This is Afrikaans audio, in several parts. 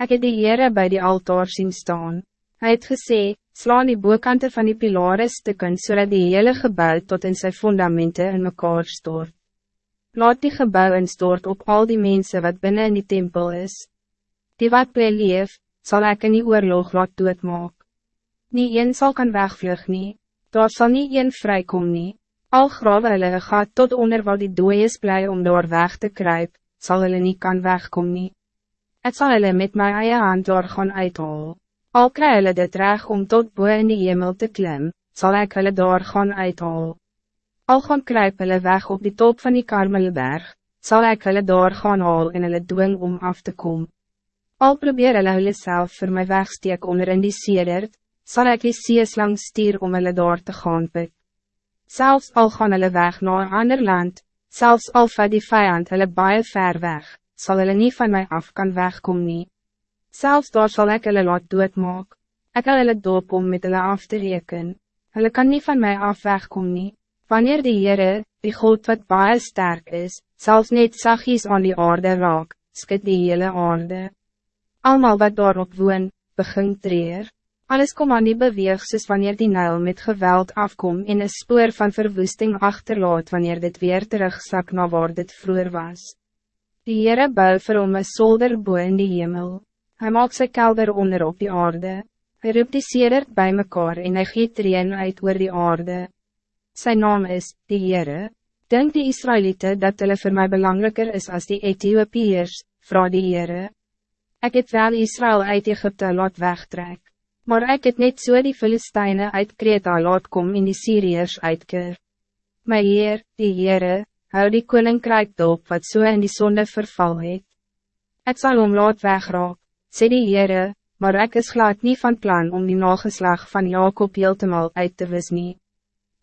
Ik het die Heere bij die altaar zien staan. Hij het gesê, slaan die boekante van die pilare stukken zodat die hele gebouw tot in zijn fundamenten in mekaar stort. Laat die gebouw instort op al die mensen wat binnen in die tempel is. Die wat bij leef, zal ik in die oorlog laat doodmaak. Nie een sal kan wegvlug nie, daar sal nie een vrykom nie. Al grawe hulle gaat tot onder wat die dooi is blij om door weg te kruip, zal hulle nie kan wegkom nie. Het zal hulle met my eie hand door gaan uithaal. Al kry hulle dit reg om tot boe in die hemel te klim, zal ik hulle door gaan uithaal. Al gaan kruip hulle weg op die top van die Karmelberg, zal ik hulle door gaan haal en hulle dwing om af te komen. Al probeer hulle hulle self vir my wegsteek onder in die sedert, zal ik die seeslang stier om hulle daar te gaan pik. Zelfs al gaan hulle weg naar een ander land, zelfs al vat die vijand hulle baie ver weg, zal hulle niet van mij af kan wegkom nie. Zelfs daar zal ik hulle laat doodmaak, ek wil hulle doop om met hulle af te reken, hulle kan niet van mij af wegkom nie. Wanneer die Heere, die God wat baie sterk is, zelfs net zachtjes aan die aarde raak, skit die hele aarde. Almal wat daarop woon, begin treer. Alles kom aan die beweeg soos wanneer die Nijl met geweld afkom en een spoor van verwoesting achterlaat wanneer dit weer terugzak na waar dit vroeger was. Die Heere bou vir hom een solder boe in die hemel. Hij maakt sy kelder onder op die aarde. Hij roept die sedert bij mekaar en hy geet reen uit oor die aarde. Zijn naam is, die Heere. Denk die Israëlieten dat hulle voor mij belangrijker is als die Ethiopiërs, vrouw die Heere. Ik heb wel Israël uit Egypte laat wegtrek. Maar ik het net so die Filisteine uit Kreta laat kom in die Syriërs uitkeer. My Heer, die Heere, hou die koninkrijk dop wat so in die sonde verval het. Het zal om laat wegraak, sê die Heere, maar ik is glad niet van plan om die nageslag van Jacob heeltemal uit te wis nie.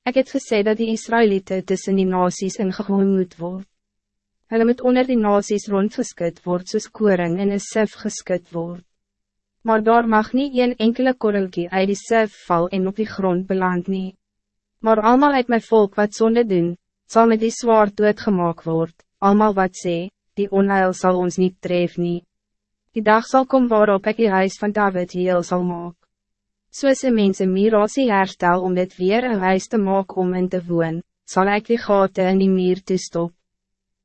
Ek het gesê dat die Israëlieten tussen die nasies ingegooi moet word. Hulle moet onder die nasies rondgeskut word soos koring en een sif geskut word maar daar mag niet een enkele korrelkie uit die sif val en op die grond beland nie. Maar allemaal uit mijn volk wat zonde doen, zal met die zwaard doodgemaak word, allemaal wat sê, die onheil zal ons niet tref nie. Die dag zal komen waarop ik die huis van David heel zal maak. Soos een mens een mirasie herstel om dit weer een huis te maak om in te woon, zal ik die gaten in die mier toestop.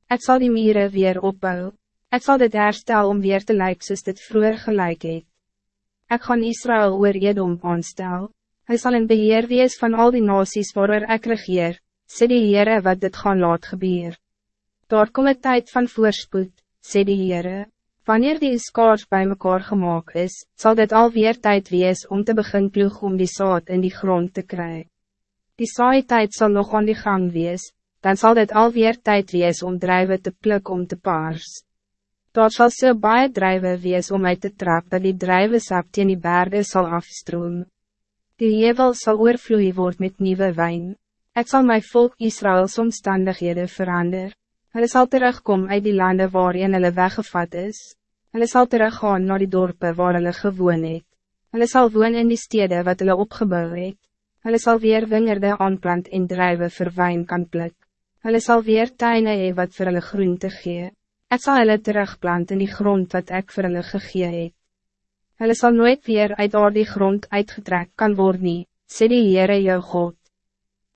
Ik zal die mieren weer opbouwen. Ik zal dit herstel om weer te lijken soos dit vroeger gelijk het. Ik gaan Israël oor Edom aanstel. Hij zal in beheer wees van al die nasies waarover ek regeer, sê die Heere wat dit gaan laat gebeur. Daar kom een tijd van voorspoed, sê die Heere. Wanneer die skaars bij mekaar gemaakt is, zal dit alweer tijd wees om te begin ploeg om die saad in die grond te krijgen. Die saai tijd zal nog aan die gang wees, dan zal dit alweer tijd wees om drijven te pluk om te paars. Daar sal so baie drijve wees om uit te trap dat die drijve sap teen die berge sal afstroom. Die hevel sal oorvloei word met nieuwe wijn. Ik zal mijn volk Israëls omstandighede verander. Hulle sal terugkom uit die landen waarin hulle weggevat is. Hulle sal teruggaan naar die dorpen waar hulle gewoon het. Hulle sal woon in die steden wat hulle opgebouw het. Hulle sal weer wingerde aanplant en drijven vir wijn kan pluk. Hulle sal weer tuine hee wat vir hulle groente gee. Ik zal hulle terugplant in die grond wat ik voor hulle gegee het. Hulle sal nooit weer uit oor die grond uitgetrek kan worden, sê die Heere jou God.